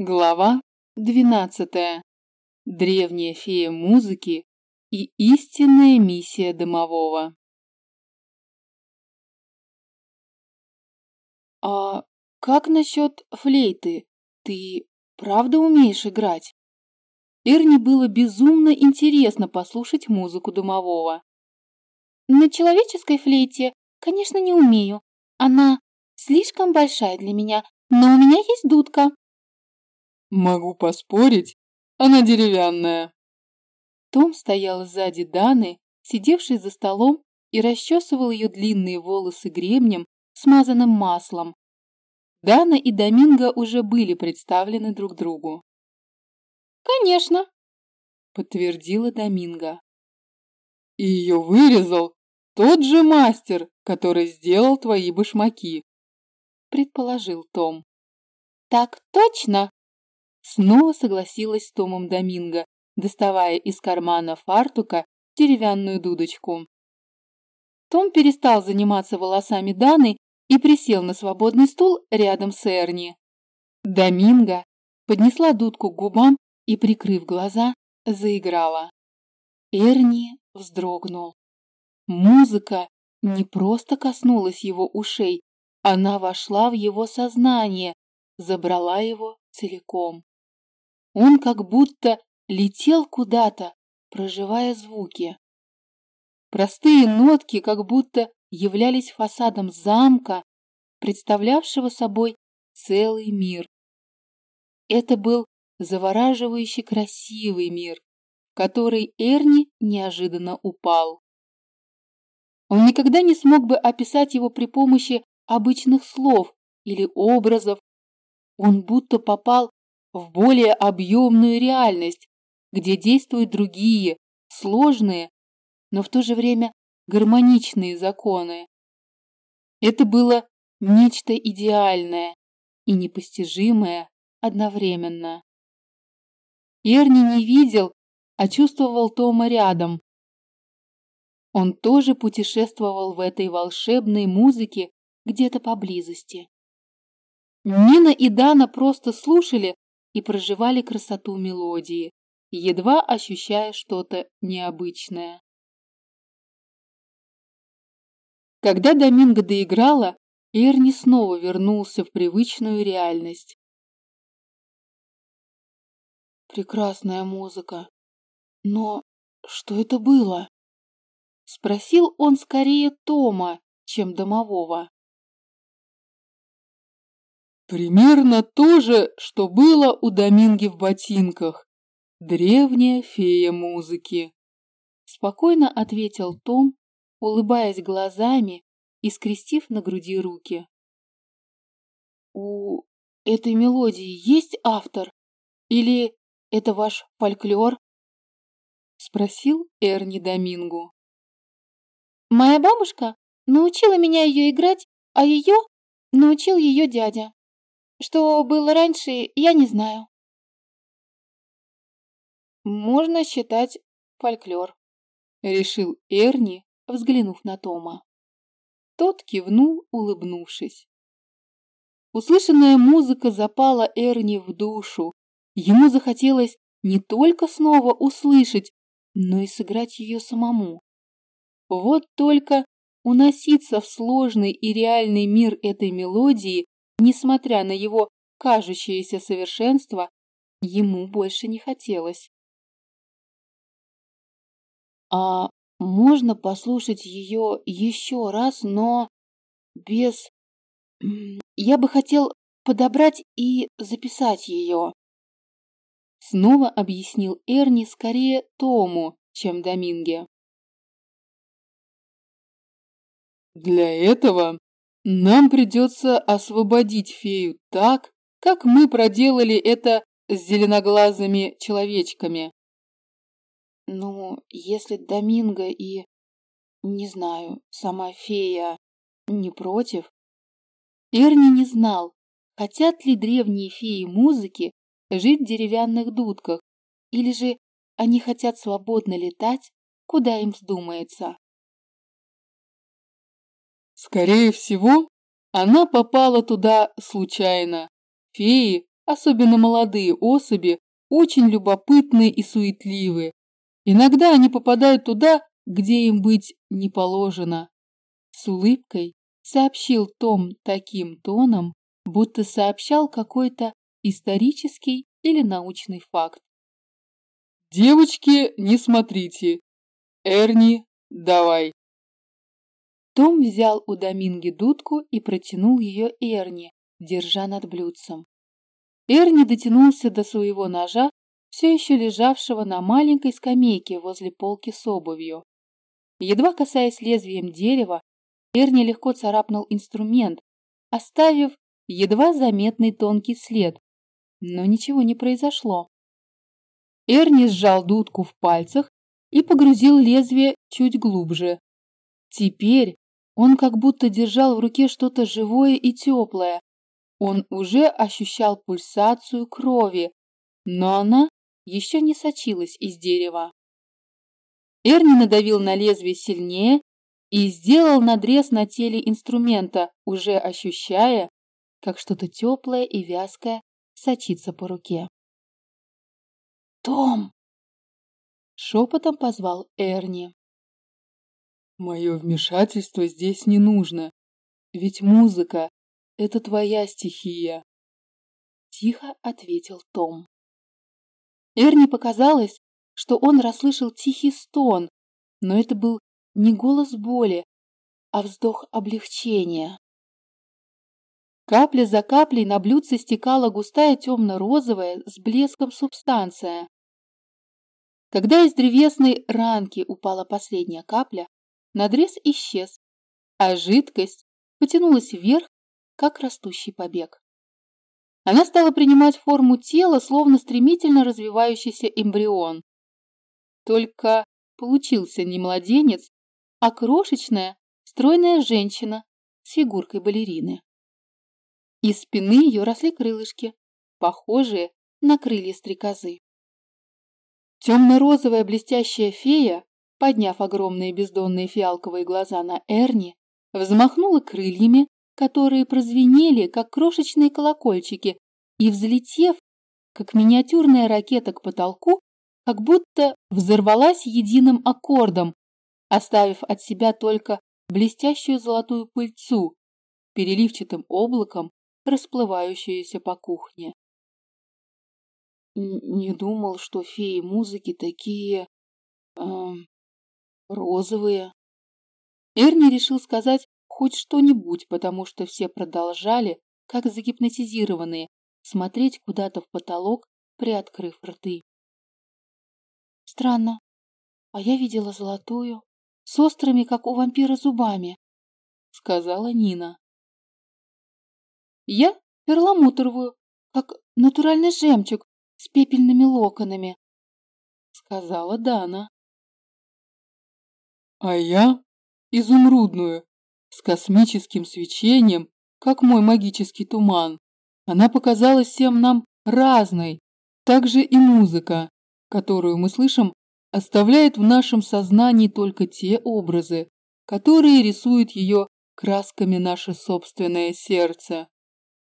Глава двенадцатая. Древняя фея музыки и истинная миссия домового. «А как насчет флейты? Ты правда умеешь играть?» Эрни было безумно интересно послушать музыку домового. «На человеческой флейте, конечно, не умею. Она слишком большая для меня, но у меня есть дудка», Могу поспорить, она деревянная. Том стоял сзади Даны, сидевший за столом и расчесывал ее длинные волосы гребнем, смазанным маслом. Дана и Доминго уже были представлены друг другу. «Конечно», — подтвердила Доминго. «И ее вырезал тот же мастер, который сделал твои башмаки», — предположил Том. «Так точно!» Снова согласилась с Томом Доминго, доставая из кармана фартука деревянную дудочку. Том перестал заниматься волосами Даны и присел на свободный стул рядом с Эрни. Доминго поднесла дудку к губам и, прикрыв глаза, заиграла. Эрни вздрогнул. Музыка не просто коснулась его ушей, она вошла в его сознание, забрала его целиком. Он как будто летел куда-то, проживая звуки. Простые нотки как будто являлись фасадом замка, представлявшего собой целый мир. Это был завораживающий красивый мир, в который Эрни неожиданно упал. Он никогда не смог бы описать его при помощи обычных слов или образов. Он будто попал в более объемную реальность, где действуют другие, сложные, но в то же время гармоничные законы. Это было нечто идеальное и непостижимое одновременно. Эрни не видел, а чувствовал Тома рядом. Он тоже путешествовал в этой волшебной музыке где-то поблизости. Нина и Дана просто слушали, и проживали красоту мелодии, едва ощущая что-то необычное. Когда Доминго доиграла, Эрни снова вернулся в привычную реальность. Прекрасная музыка. Но что это было? Спросил он скорее Тома, чем домового. Примерно то же, что было у Доминги в ботинках. Древняя фея музыки. Спокойно ответил Том, улыбаясь глазами и скрестив на груди руки. У этой мелодии есть автор? Или это ваш фольклор? Спросил Эрни Домингу. Моя бабушка научила меня ее играть, а ее научил ее дядя. Что было раньше, я не знаю. Можно считать фольклор, решил Эрни, взглянув на Тома. Тот кивнул, улыбнувшись. Услышанная музыка запала Эрни в душу. Ему захотелось не только снова услышать, но и сыграть ее самому. Вот только уноситься в сложный и реальный мир этой мелодии Несмотря на его кажущееся совершенство, ему больше не хотелось. А можно послушать ее еще раз, но без... Я бы хотел подобрать и записать ее. Снова объяснил Эрни скорее Тому, чем Доминге. Для этого нам придется освободить фею так, как мы проделали это с зеленоглазыми человечками. Ну, если Доминго и, не знаю, сама фея не против. Эрни не знал, хотят ли древние феи музыки жить в деревянных дудках, или же они хотят свободно летать, куда им вздумается. Скорее всего, она попала туда случайно. Феи особенно молодые особи, очень любопытные и суетливые. Иногда они попадают туда, где им быть не положено. С улыбкой сообщил Том таким тоном, будто сообщал какой-то исторический или научный факт. «Девочки, не смотрите. Эрни, давай». Том взял у Доминги дудку и протянул ее Эрни, держа над блюдцем. Эрни дотянулся до своего ножа, все еще лежавшего на маленькой скамейке возле полки с обувью. Едва касаясь лезвием дерева, Эрни легко царапнул инструмент, оставив едва заметный тонкий след, но ничего не произошло. Эрни сжал дудку в пальцах и погрузил лезвие чуть глубже. Теперь он как будто держал в руке что-то живое и теплое. Он уже ощущал пульсацию крови, но она еще не сочилась из дерева. Эрни надавил на лезвие сильнее и сделал надрез на теле инструмента, уже ощущая, как что-то теплое и вязкое сочится по руке. «Том!» — шепотом позвал Эрни. «Мое вмешательство здесь не нужно, ведь музыка — это твоя стихия», — тихо ответил Том. Эрни показалось, что он расслышал тихий стон, но это был не голос боли, а вздох облегчения. Капля за каплей на блюдце стекала густая темно-розовая с блеском субстанция. Когда из древесной ранки упала последняя капля, надрез исчез, а жидкость потянулась вверх, как растущий побег. Она стала принимать форму тела, словно стремительно развивающийся эмбрион. Только получился не младенец, а крошечная, стройная женщина с фигуркой балерины. Из спины ее росли крылышки, похожие на крылья стрекозы. Темно-розовая блестящая фея, подняв огромные бездонные фиалковые глаза на Эрни, взмахнула крыльями, которые прозвенели, как крошечные колокольчики, и, взлетев, как миниатюрная ракета к потолку, как будто взорвалась единым аккордом, оставив от себя только блестящую золотую пыльцу, переливчатым облаком расплывающуюся по кухне. Не думал, что феи музыки такие... Э, розовые. Эрни решил сказать хоть что-нибудь, потому что все продолжали, как загипнотизированные, смотреть куда-то в потолок, приоткрыв рты. Странно, а я видела золотую, с острыми, как у вампира, зубами, сказала Нина. Я перламутровую, как натуральный жемчуг с пепельными локонами, сказала Дана. А я изумрудную, с космическим свечением, как мой магический туман. Она показалась всем нам разной. Также и музыка, которую мы слышим, оставляет в нашем сознании только те образы, которые рисует ее красками наше собственное сердце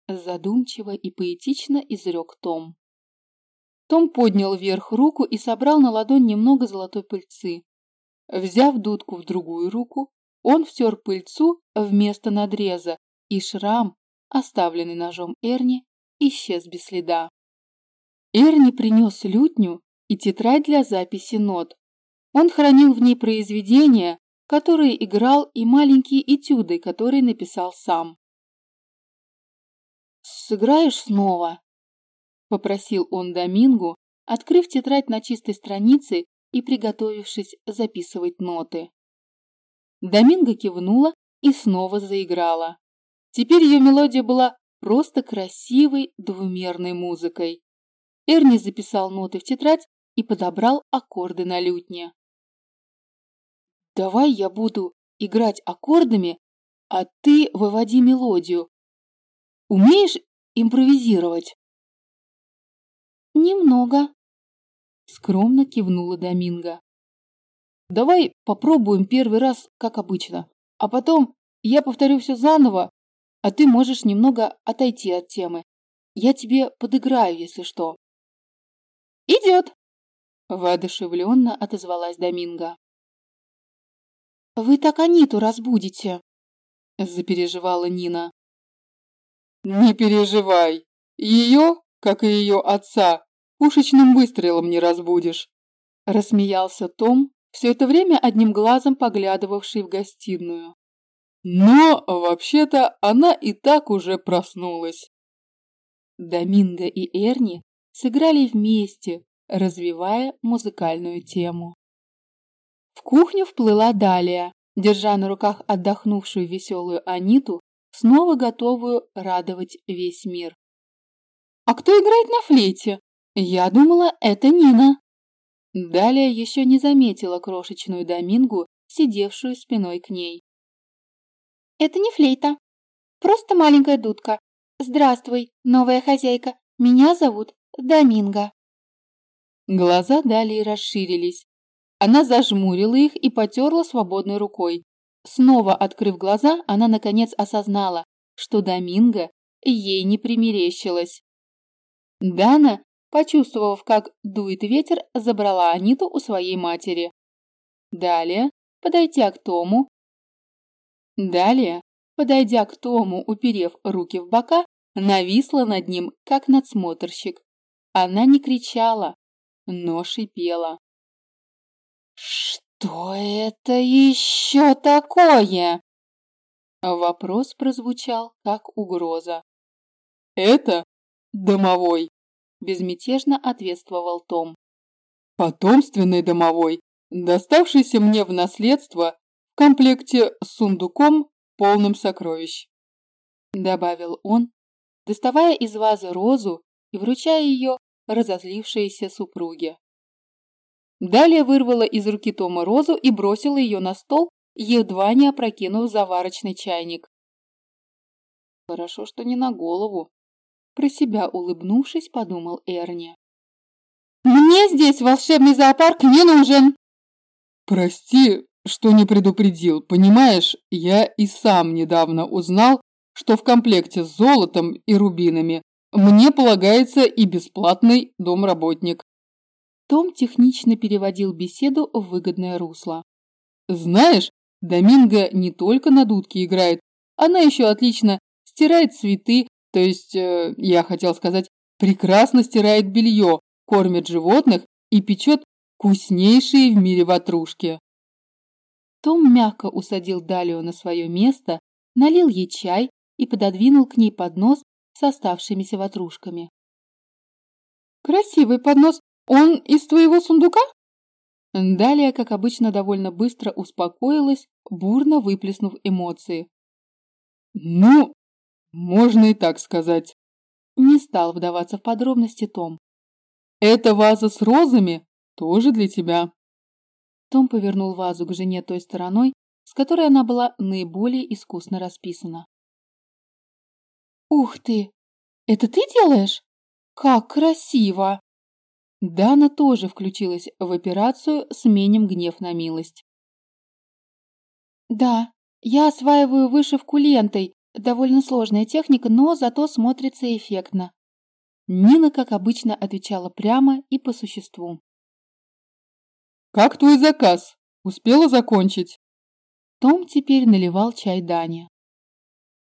задумчиво и поэтично изрек Том. Том поднял вверх руку и собрал на ладонь немного золотой пыльцы. Взяв дудку в другую руку, он втер пыльцу вместо надреза, и шрам, оставленный ножом Эрни, исчез без следа. Эрни принес лютню и тетрадь для записи нот. Он хранил в ней произведения, которые играл, и маленькие этюды, которые написал сам сыграешь снова?» Попросил он Домингу, открыв тетрадь на чистой странице и приготовившись записывать ноты. Доминго кивнула и снова заиграла. Теперь ее мелодия была просто красивой двумерной музыкой. Эрни записал ноты в тетрадь и подобрал аккорды на лютне. «Давай я буду играть аккордами, а ты выводи мелодию. Умеешь импровизировать?» «Немного», — скромно кивнула Доминго. «Давай попробуем первый раз, как обычно, а потом я повторю все заново, а ты можешь немного отойти от темы. Я тебе подыграю, если что». «Идет!» – воодушевленно отозвалась Доминго. «Вы так Аниту разбудите!» – запереживала Нина. «Не переживай. Ее, как и ее отца, пушечным выстрелом не разбудишь!» – рассмеялся Том, все это время одним глазом поглядывавший в гостиную. Но, вообще-то, она и так уже проснулась. Доминго и Эрни сыграли вместе, развивая музыкальную тему. В кухню вплыла Далия, держа на руках отдохнувшую веселую Аниту, снова готовую радовать весь мир. «А кто играет на флейте? Я думала, это Нина!» Далее еще не заметила крошечную Домингу, сидевшую спиной к ней. «Это не флейта, просто маленькая дудка. Здравствуй, новая хозяйка, меня зовут Доминго». Глаза Далии расширились. Она зажмурила их и потерла свободной рукой. Снова открыв глаза, она наконец осознала, что Доминго ей не примерещилась. Дана почувствовав, как дует ветер, забрала Аниту у своей матери. Далее, подойдя к Тому, Далее, подойдя к Тому, уперев руки в бока, нависла над ним, как надсмотрщик. Она не кричала, но шипела. «Что это еще такое?» Вопрос прозвучал, как угроза. «Это домовой», безмятежно ответствовал Том. Потомственный домовой, доставшийся мне в наследство в комплекте с сундуком, полным сокровищ. Добавил он, доставая из вазы розу и вручая ее разозлившейся супруге. Далее вырвала из руки Тома розу и бросила ее на стол, едва не опрокинув заварочный чайник. Хорошо, что не на голову, про себя улыбнувшись, подумал Эрни. «Мне здесь волшебный зоопарк не нужен!» «Прости, что не предупредил. Понимаешь, я и сам недавно узнал, что в комплекте с золотом и рубинами мне полагается и бесплатный домработник». Том технично переводил беседу в выгодное русло. «Знаешь, Доминго не только на дудке играет, она еще отлично стирает цветы, то есть, э, я хотел сказать, прекрасно стирает белье, кормит животных и печет вкуснейшие в мире ватрушки. Том мягко усадил Далию на свое место, налил ей чай и пододвинул к ней поднос с оставшимися ватрушками. «Красивый поднос! Он из твоего сундука?» Далее, как обычно, довольно быстро успокоилась, бурно выплеснув эмоции. «Ну, можно и так сказать. Не стал вдаваться в подробности Том. Эта ваза с розами тоже для тебя. Том повернул вазу к жене той стороной, с которой она была наиболее искусно расписана. «Ух ты! Это ты делаешь? Как красиво!» Дана тоже включилась в операцию «Сменим гнев на милость». «Да, я осваиваю вышивку лентой, Довольно сложная техника, но зато смотрится эффектно. Нина, как обычно, отвечала прямо и по существу. «Как твой заказ? Успела закончить?» Том теперь наливал чай Дане.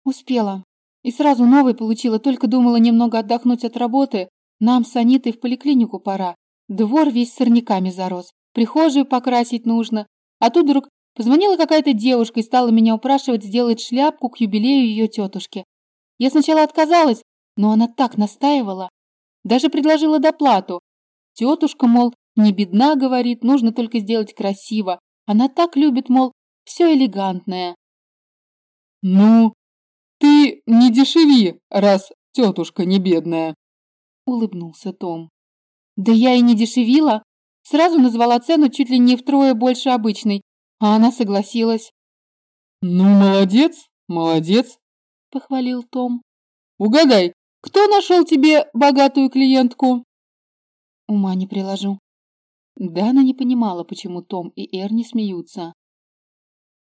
«Успела. И сразу новый получила, только думала немного отдохнуть от работы. Нам с Анитой в поликлинику пора. Двор весь сорняками зарос. Прихожую покрасить нужно. А тут вдруг Позвонила какая-то девушка и стала меня упрашивать сделать шляпку к юбилею ее тетушки. Я сначала отказалась, но она так настаивала. Даже предложила доплату. Тетушка, мол, не бедна, говорит, нужно только сделать красиво. Она так любит, мол, все элегантное. Ну, ты не дешеви, раз тетушка не бедная. Улыбнулся Том. Да я и не дешевила. Сразу назвала цену чуть ли не втрое больше обычной. А она согласилась. «Ну, молодец, молодец», — похвалил Том. «Угадай, кто нашел тебе богатую клиентку?» Ума не приложу. Дана не понимала, почему Том и Эрни смеются.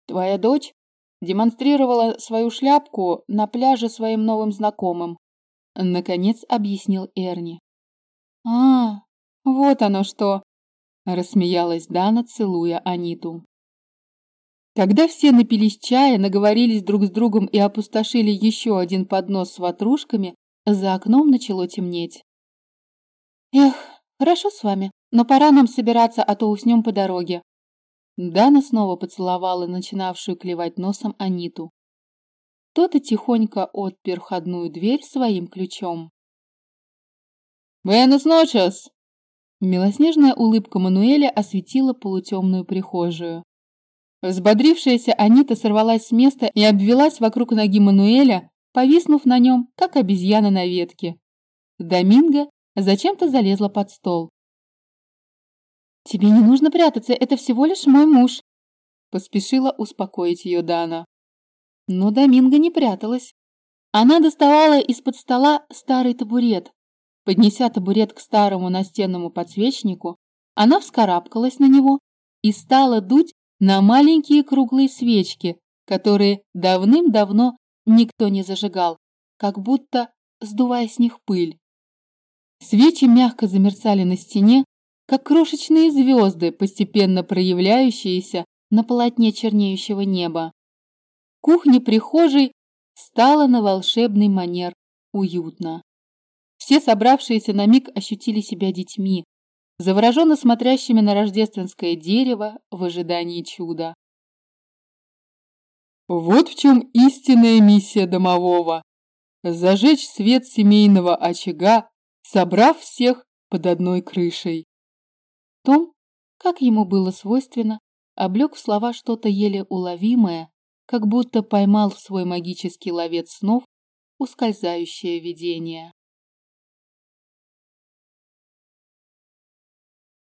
«Твоя дочь демонстрировала свою шляпку на пляже своим новым знакомым. Наконец объяснил Эрни. «А, вот оно что!» Рассмеялась Дана, целуя Аниту. Когда все напились чая, наговорились друг с другом и опустошили еще один поднос с ватрушками, за окном начало темнеть. «Эх, хорошо с вами, но пора нам собираться, а то уснем по дороге». Дана снова поцеловала начинавшую клевать носом Аниту. Тот тихонько отпер входную дверь своим ключом. «Буэнос ночес!» Белоснежная улыбка Мануэля осветила полутемную прихожую. Взбодрившаяся Анита сорвалась с места и обвелась вокруг ноги Мануэля, повиснув на нем, как обезьяна на ветке. Доминго зачем-то залезла под стол. «Тебе не нужно прятаться, это всего лишь мой муж», поспешила успокоить ее Дана. Но Доминго не пряталась. Она доставала из-под стола старый табурет. Поднеся табурет к старому настенному подсвечнику, она вскарабкалась на него и стала дуть на маленькие круглые свечки, которые давным-давно никто не зажигал, как будто сдувая с них пыль. Свечи мягко замерцали на стене, как крошечные звезды, постепенно проявляющиеся на полотне чернеющего неба. Кухня-прихожей стала на волшебный манер уютно. Все собравшиеся на миг ощутили себя детьми, завороженно смотрящими на рождественское дерево в ожидании чуда. Вот в чем истинная миссия домового – зажечь свет семейного очага, собрав всех под одной крышей. Том, как ему было свойственно, облег в слова что-то еле уловимое, как будто поймал в свой магический ловец снов ускользающее видение.